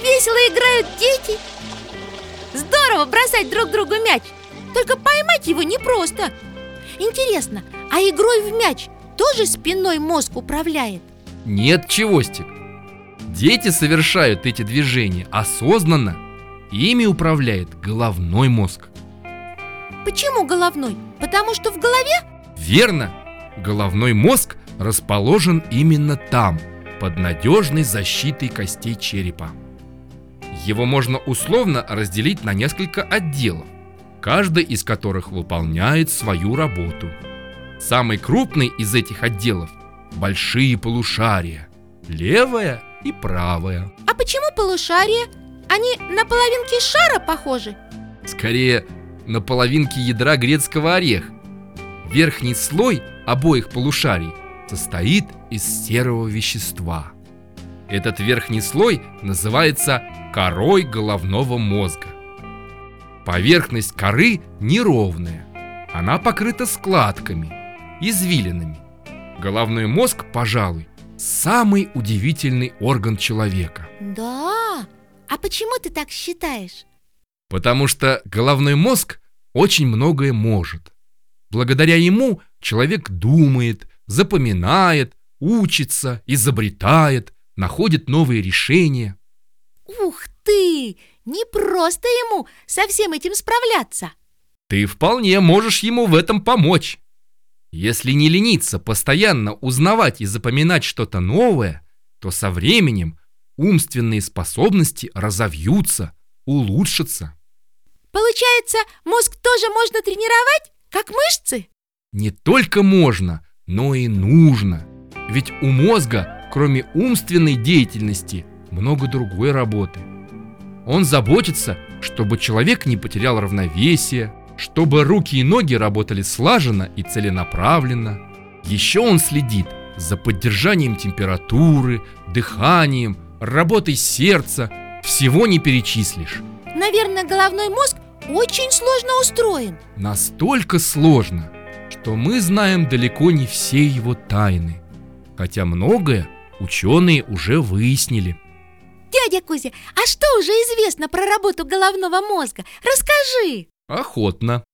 весело играют дети Здорово бросать друг другу мяч Только поймать его непросто Интересно, а игрой в мяч тоже спиной мозг управляет? Нет, Чевостик. Дети совершают эти движения осознанно. Ими управляет головной мозг. Почему головной? Потому что в голове? Верно! Головной мозг расположен именно там, под надежной защитой костей черепа. Его можно условно разделить на несколько отделов, каждый из которых выполняет свою работу. Самый крупный из этих отделов – большие полушария, левое и правое. А почему полушария? Они на половинки шара похожи? Скорее, на половинке ядра грецкого ореха. Верхний слой обоих полушарий состоит из серого вещества. Этот верхний слой называется корой головного мозга. Поверхность коры неровная. Она покрыта складками, извилинами. Головной мозг, пожалуй, самый удивительный орган человека. Да? А почему ты так считаешь? Потому что головной мозг очень многое может. Благодаря ему человек думает, запоминает, учится, изобретает, находит новые решения. Ух ты! Не просто ему со всем этим справляться Ты вполне можешь ему в этом помочь. Если не лениться постоянно узнавать и запоминать что-то новое, то со временем умственные способности разовьются, улучшатся. Получается, мозг тоже можно тренировать, как мышцы? Не только можно, но и нужно. Ведь у мозга, кроме умственной деятельности, много другой работы. Он заботится, чтобы человек не потерял равновесие, чтобы руки и ноги работали слаженно и целенаправленно. Еще он следит за поддержанием температуры, дыханием, работой сердца. Всего не перечислишь. Наверное, головной мозг очень сложно устроен Настолько сложно, что мы знаем далеко не все его тайны. Хотя многое ученые уже выяснили. Дядя Кузя, а что уже известно про работу головного мозга? Расскажи! Охотно.